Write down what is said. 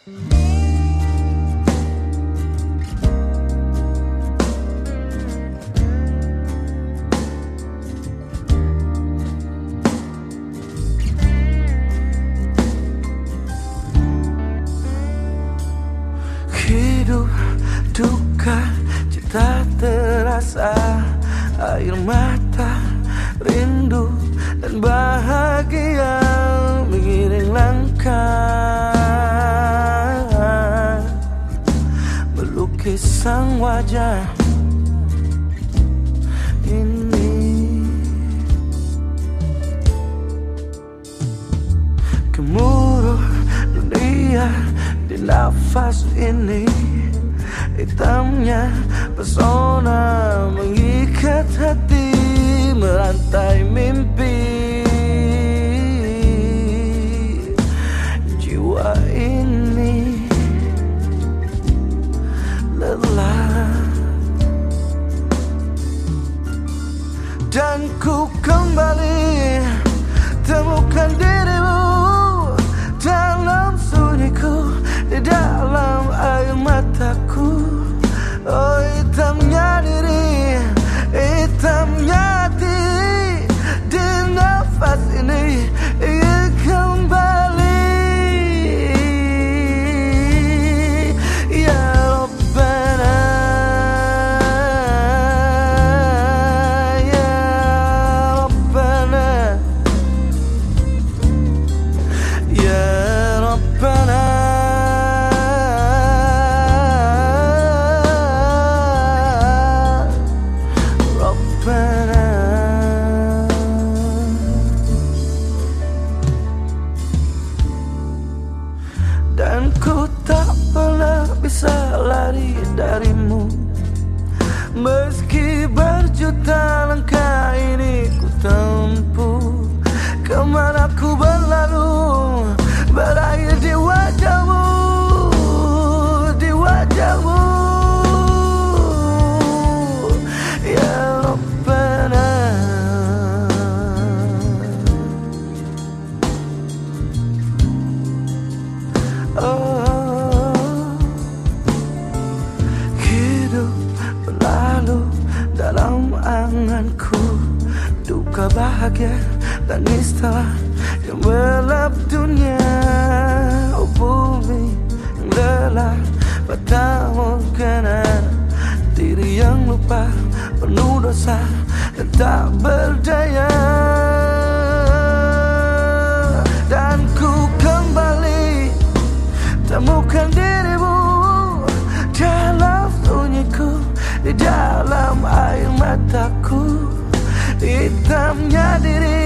Hidup duka cita terasa Air mata rindu dan bahagia Mengiring langkah Sang wajah ini. Gemuruh dunia di nafas ini. Hitamnya pesona mengikat hati Merantai kembali darimu anganku Duka bahagia tangis telah yang melap dunia. Oh bumi yang lelah padamu kena Diri yang lupa penuh dosa dan tak berdaya. Dan ku kembali Temukan dirimu dalam sunyiku Di dalam mataku Hitamnya diri